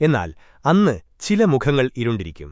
എന്നാൽ അന്ന് ചില മുഖങ്ങൾ ഇരുണ്ടിരിക്കും